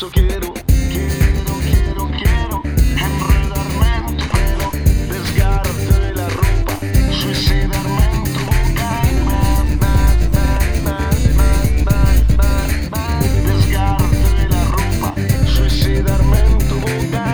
eso quiero, quiero, quiero, enredarme tu la ropa, suicidarme en la ropa, suicidarme tu boca.